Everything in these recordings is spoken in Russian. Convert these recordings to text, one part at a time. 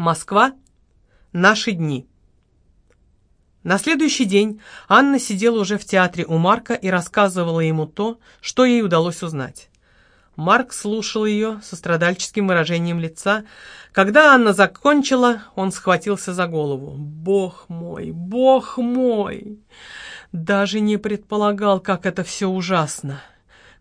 Москва. Наши дни. На следующий день Анна сидела уже в театре у Марка и рассказывала ему то, что ей удалось узнать. Марк слушал ее со страдальческим выражением лица. Когда Анна закончила, он схватился за голову. «Бог мой, бог мой!» Даже не предполагал, как это все ужасно.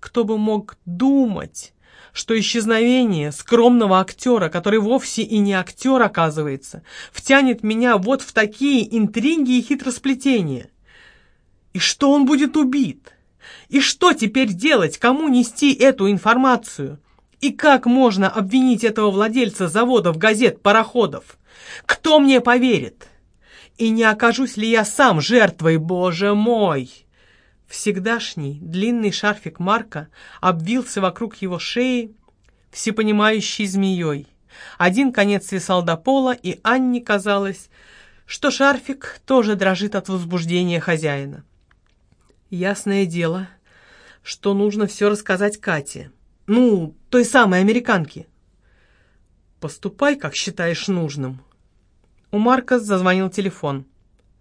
Кто бы мог думать, что исчезновение скромного актера, который вовсе и не актер, оказывается, втянет меня вот в такие интриги и хитросплетения. И что он будет убит? И что теперь делать, кому нести эту информацию? И как можно обвинить этого владельца заводов, газет, пароходов? Кто мне поверит? И не окажусь ли я сам жертвой, боже мой? Всегдашний длинный шарфик Марка обвился вокруг его шеи всепонимающей змеей. Один конец свисал до пола, и Анне казалось, что шарфик тоже дрожит от возбуждения хозяина. Ясное дело, что нужно все рассказать Кате. Ну, той самой американке. Поступай, как считаешь нужным. У Марка зазвонил телефон.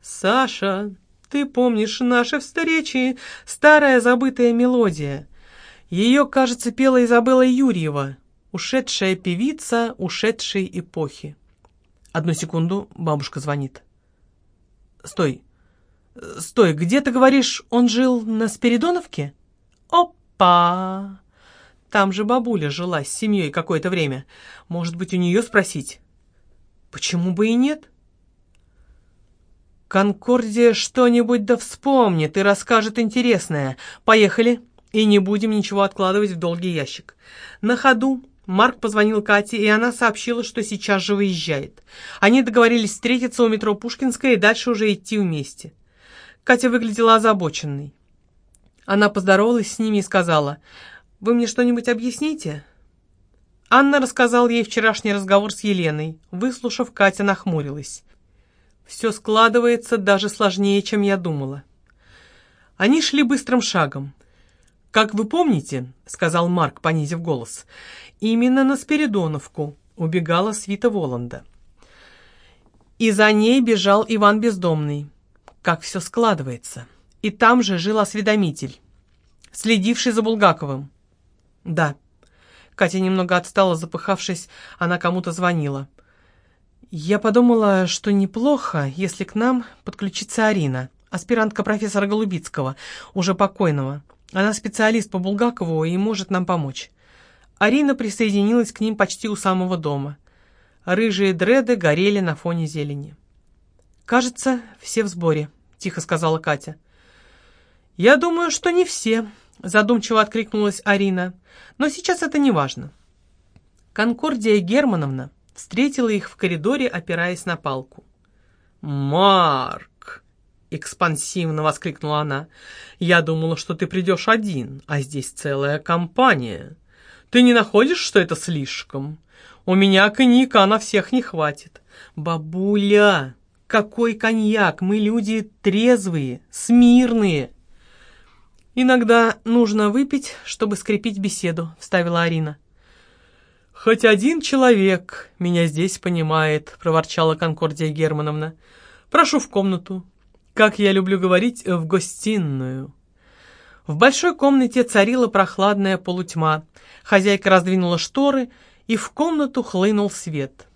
«Саша, ты помнишь наши встречи? Старая забытая мелодия. Ее, кажется, пела Изабелла Юрьева, ушедшая певица ушедшей эпохи. Одну секунду, бабушка звонит. Стой, стой, где ты говоришь, он жил на Спиридоновке? Опа! Там же бабуля жила с семьей какое-то время. Может быть, у нее спросить? Почему бы и нет? Конкордия что-нибудь да вспомнит и расскажет интересное. Поехали, и не будем ничего откладывать в долгий ящик. На ходу Марк позвонил Кате, и она сообщила, что сейчас же выезжает. Они договорились встретиться у метро Пушкинская и дальше уже идти вместе. Катя выглядела озабоченной. Она поздоровалась с ними и сказала, «Вы мне что-нибудь объясните?» Анна рассказал ей вчерашний разговор с Еленой. Выслушав, Катя нахмурилась. Все складывается даже сложнее, чем я думала. Они шли быстрым шагом. «Как вы помните, — сказал Марк, понизив голос, — именно на Спиридоновку убегала свита Воланда. И за ней бежал Иван Бездомный. Как все складывается. И там же жил осведомитель, следивший за Булгаковым. Да. Катя немного отстала, запыхавшись, она кому-то звонила. Я подумала, что неплохо, если к нам подключится Арина, аспирантка профессора Голубицкого, уже покойного. Она специалист по Булгакову и может нам помочь. Арина присоединилась к ним почти у самого дома. Рыжие дреды горели на фоне зелени. «Кажется, все в сборе», — тихо сказала Катя. «Я думаю, что не все», — задумчиво откликнулась Арина. «Но сейчас это не важно». Конкордия Германовна встретила их в коридоре, опираясь на палку. «Марк!» — экспансивно воскликнула она. «Я думала, что ты придешь один, а здесь целая компания. Ты не находишь, что это слишком? У меня коньяка на всех не хватит. Бабуля, какой коньяк? Мы люди трезвые, смирные!» «Иногда нужно выпить, чтобы скрепить беседу», — вставила Арина. «Хоть один человек меня здесь понимает», — проворчала Конкордия Германовна. «Прошу в комнату. Как я люблю говорить, в гостиную». В большой комнате царила прохладная полутьма. Хозяйка раздвинула шторы, и в комнату хлынул свет.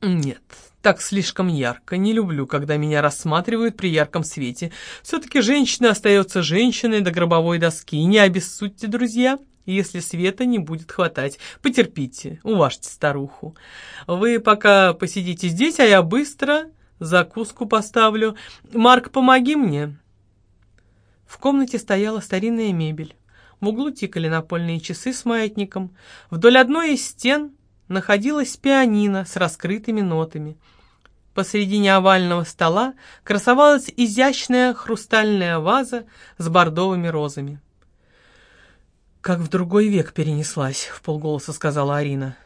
«Нет, так слишком ярко. Не люблю, когда меня рассматривают при ярком свете. Все-таки женщина остается женщиной до гробовой доски. Не обессудьте, друзья, если света не будет хватать. Потерпите, уважьте старуху. Вы пока посидите здесь, а я быстро закуску поставлю. Марк, помоги мне». В комнате стояла старинная мебель. В углу тикали напольные часы с маятником. Вдоль одной из стен находилась пианино с раскрытыми нотами. Посредине овального стола красовалась изящная хрустальная ваза с бордовыми розами. «Как в другой век перенеслась», — в полголоса сказала Арина.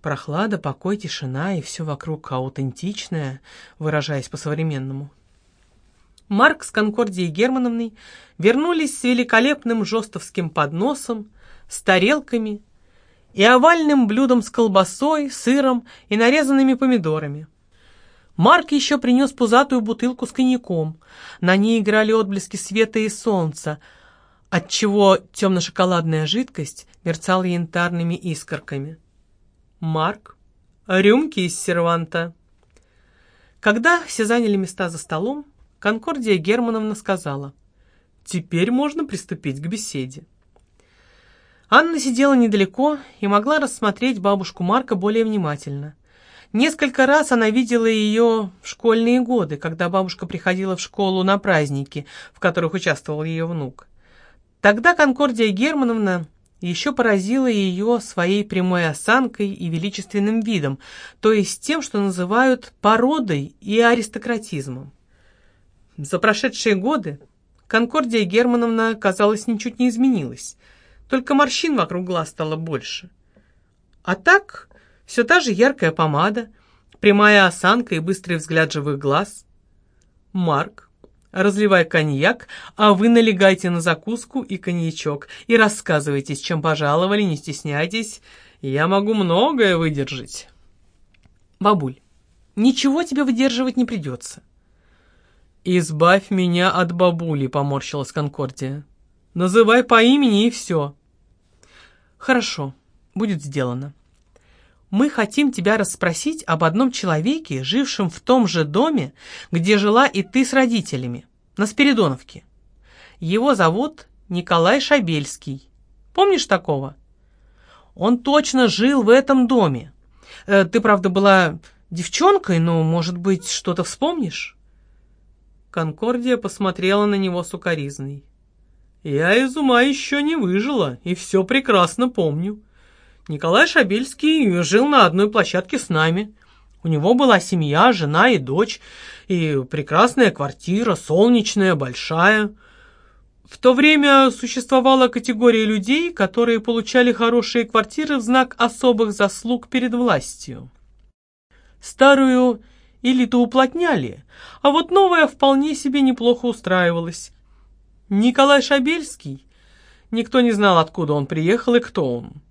«Прохлада, покой, тишина и все вокруг аутентичное, выражаясь по-современному». Марк с Конкордией Германовной вернулись с великолепным жестовским подносом, с тарелками и овальным блюдом с колбасой, сыром и нарезанными помидорами. Марк еще принес пузатую бутылку с коньяком. На ней играли отблески света и солнца, отчего темно-шоколадная жидкость мерцала янтарными искорками. Марк, рюмки из серванта. Когда все заняли места за столом, Конкордия Германовна сказала, «Теперь можно приступить к беседе». Анна сидела недалеко и могла рассмотреть бабушку Марка более внимательно. Несколько раз она видела ее в школьные годы, когда бабушка приходила в школу на праздники, в которых участвовал ее внук. Тогда Конкордия Германовна еще поразила ее своей прямой осанкой и величественным видом, то есть тем, что называют породой и аристократизмом. За прошедшие годы Конкордия Германовна, казалось, ничуть не изменилась, только морщин вокруг глаз стало больше. А так все та же яркая помада, прямая осанка и быстрый взгляд живых глаз. Марк, разливай коньяк, а вы налегайте на закуску и коньячок и рассказывайте, с чем пожаловали, не стесняйтесь, я могу многое выдержать. Бабуль, ничего тебе выдерживать не придется. «Избавь меня от бабули», — поморщилась Конкордия. «Называй по имени и все». «Хорошо, будет сделано» мы хотим тебя расспросить об одном человеке, жившем в том же доме, где жила и ты с родителями, на Спиридоновке. Его зовут Николай Шабельский. Помнишь такого? Он точно жил в этом доме. Э, ты, правда, была девчонкой, но, может быть, что-то вспомнишь?» Конкордия посмотрела на него сукоризной. «Я из ума еще не выжила и все прекрасно помню. Николай Шабельский жил на одной площадке с нами. У него была семья, жена и дочь, и прекрасная квартира, солнечная, большая. В то время существовала категория людей, которые получали хорошие квартиры в знак особых заслуг перед властью. Старую элиту уплотняли, а вот новая вполне себе неплохо устраивалась. Николай Шабельский, никто не знал, откуда он приехал и кто он.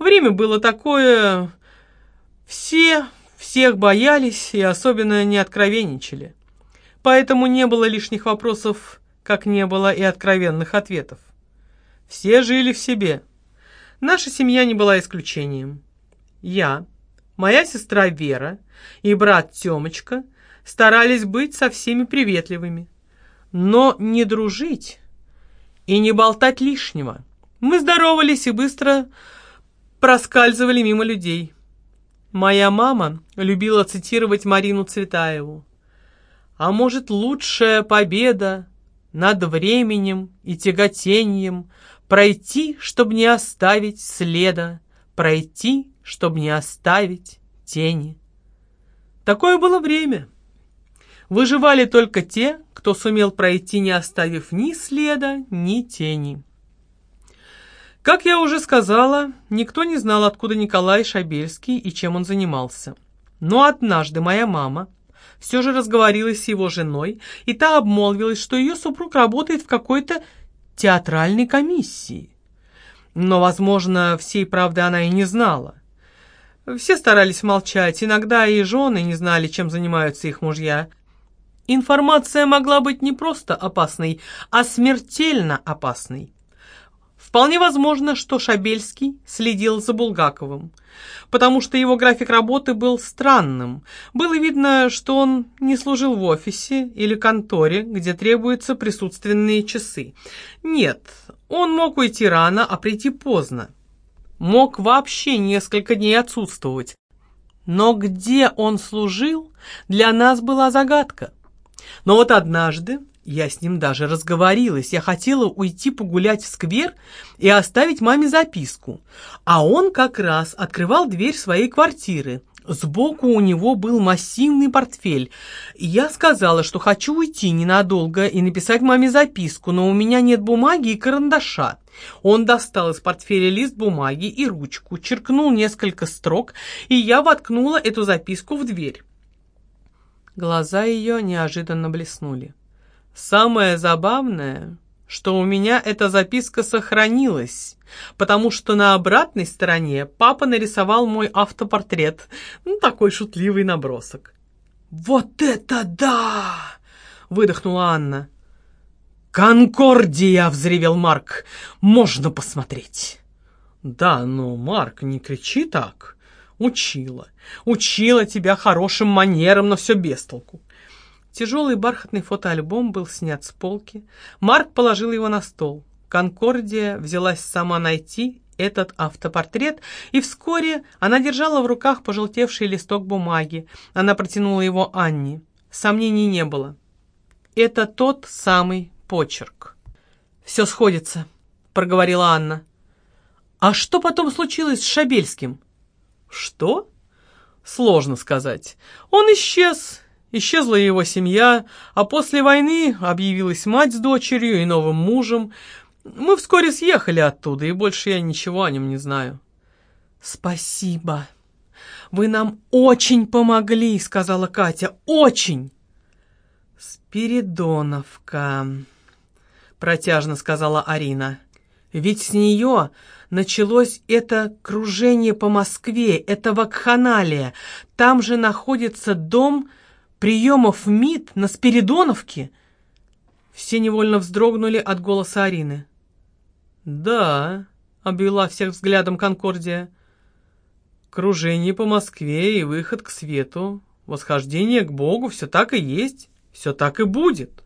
Время было такое... Все всех боялись и особенно не откровенничали. Поэтому не было лишних вопросов, как не было и откровенных ответов. Все жили в себе. Наша семья не была исключением. Я, моя сестра Вера и брат Тёмочка старались быть со всеми приветливыми, но не дружить и не болтать лишнего. Мы здоровались и быстро проскальзывали мимо людей. Моя мама любила цитировать Марину Цветаеву. А может, лучшая победа над временем и тяготением пройти, чтобы не оставить следа, пройти, чтобы не оставить тени. Такое было время. Выживали только те, кто сумел пройти, не оставив ни следа, ни тени. Как я уже сказала, никто не знал, откуда Николай Шабельский и чем он занимался. Но однажды моя мама все же разговорилась с его женой, и та обмолвилась, что ее супруг работает в какой-то театральной комиссии. Но, возможно, всей правды она и не знала. Все старались молчать, иногда и жены не знали, чем занимаются их мужья. Информация могла быть не просто опасной, а смертельно опасной. Вполне возможно, что Шабельский следил за Булгаковым, потому что его график работы был странным. Было видно, что он не служил в офисе или конторе, где требуются присутственные часы. Нет, он мог уйти рано, а прийти поздно. Мог вообще несколько дней отсутствовать. Но где он служил, для нас была загадка. Но вот однажды я с ним даже разговорилась. Я хотела уйти погулять в сквер и оставить маме записку. А он как раз открывал дверь своей квартиры. Сбоку у него был массивный портфель. Я сказала, что хочу уйти ненадолго и написать маме записку, но у меня нет бумаги и карандаша. Он достал из портфеля лист бумаги и ручку, черкнул несколько строк, и я воткнула эту записку в дверь. Глаза ее неожиданно блеснули. Самое забавное, что у меня эта записка сохранилась, потому что на обратной стороне папа нарисовал мой автопортрет, ну, такой шутливый набросок. «Вот это да!» — выдохнула Анна. «Конкордия!» — взревел Марк. «Можно посмотреть!» «Да, но, Марк, не кричи так!» «Учила, учила тебя хорошим манерам, но все без толку. Тяжелый бархатный фотоальбом был снят с полки. Марк положил его на стол. Конкордия взялась сама найти этот автопортрет, и вскоре она держала в руках пожелтевший листок бумаги. Она протянула его Анне. Сомнений не было. Это тот самый почерк. «Все сходится», — проговорила Анна. «А что потом случилось с Шабельским?» «Что?» «Сложно сказать. Он исчез, Исчезла его семья, а после войны объявилась мать с дочерью и новым мужем. Мы вскоре съехали оттуда, и больше я ничего о нем не знаю. «Спасибо. Вы нам очень помогли», — сказала Катя. «Очень!» «Спиридоновка», — протяжно сказала Арина. «Ведь с нее началось это кружение по Москве, это вакханалия. Там же находится дом приемов МИД на Спиридоновке?» Все невольно вздрогнули от голоса Арины. «Да», — обвела всех взглядом Конкордия, — «кружение по Москве и выход к свету, восхождение к Богу — все так и есть, все так и будет».